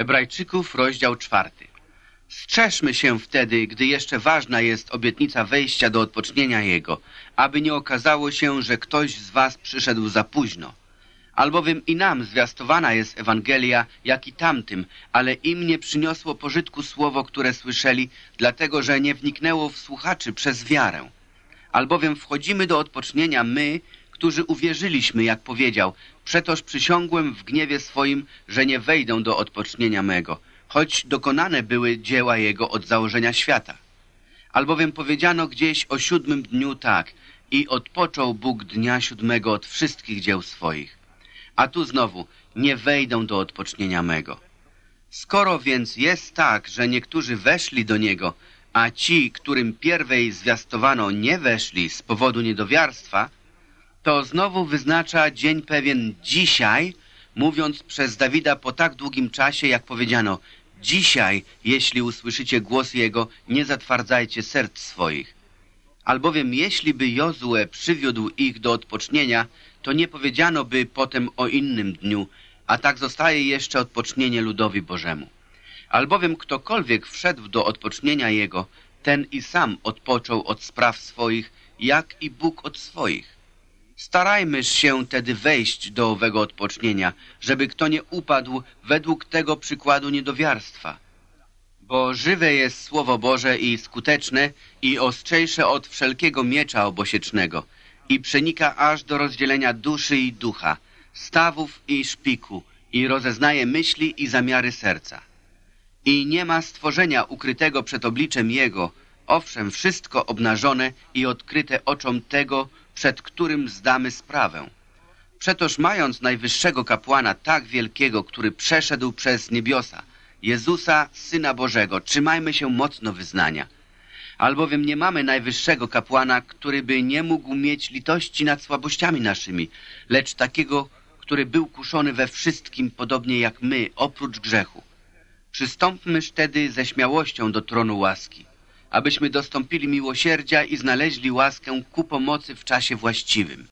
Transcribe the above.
Hebrajczyków, rozdział czwarty. Strzeżmy się wtedy, gdy jeszcze ważna jest obietnica wejścia do odpocznienia Jego, aby nie okazało się, że ktoś z was przyszedł za późno. Albowiem i nam zwiastowana jest Ewangelia, jak i tamtym, ale im nie przyniosło pożytku słowo, które słyszeli, dlatego że nie wniknęło w słuchaczy przez wiarę. Albowiem wchodzimy do odpocznienia my, którzy uwierzyliśmy, jak powiedział, przetoż przysiągłem w gniewie swoim, że nie wejdę do odpocznienia mego, choć dokonane były dzieła Jego od założenia świata. Albowiem powiedziano gdzieś o siódmym dniu tak, i odpoczął Bóg dnia siódmego od wszystkich dzieł swoich. A tu znowu, nie wejdą do odpocznienia mego. Skoro więc jest tak, że niektórzy weszli do Niego, a ci, którym pierwej zwiastowano, nie weszli z powodu niedowiarstwa, to znowu wyznacza dzień pewien dzisiaj, mówiąc przez Dawida po tak długim czasie, jak powiedziano, dzisiaj, jeśli usłyszycie głos Jego, nie zatwardzajcie serc swoich. Albowiem jeśli by Jozue przywiódł ich do odpocznienia, to nie powiedziano by potem o innym dniu, a tak zostaje jeszcze odpocznienie ludowi Bożemu. Albowiem ktokolwiek wszedł do odpocznienia Jego, ten i sam odpoczął od spraw swoich, jak i Bóg od swoich. Starajmy się tedy wejść do owego odpocznienia, żeby kto nie upadł według tego przykładu niedowiarstwa. Bo żywe jest Słowo Boże i skuteczne i ostrzejsze od wszelkiego miecza obosiecznego i przenika aż do rozdzielenia duszy i ducha, stawów i szpiku i rozeznaje myśli i zamiary serca. I nie ma stworzenia ukrytego przed obliczem Jego, owszem, wszystko obnażone i odkryte oczom tego, przed którym zdamy sprawę. Przetoż mając najwyższego kapłana tak wielkiego, który przeszedł przez niebiosa, Jezusa, Syna Bożego, trzymajmy się mocno wyznania. Albowiem nie mamy najwyższego kapłana, który by nie mógł mieć litości nad słabościami naszymi, lecz takiego, który był kuszony we wszystkim, podobnie jak my, oprócz grzechu. Przystąpmy wtedy ze śmiałością do tronu łaski abyśmy dostąpili miłosierdzia i znaleźli łaskę ku pomocy w czasie właściwym.